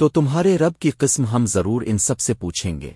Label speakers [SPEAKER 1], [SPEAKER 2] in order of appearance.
[SPEAKER 1] تو تمہارے رب کی قسم ہم ضرور ان سب سے پوچھیں گے۔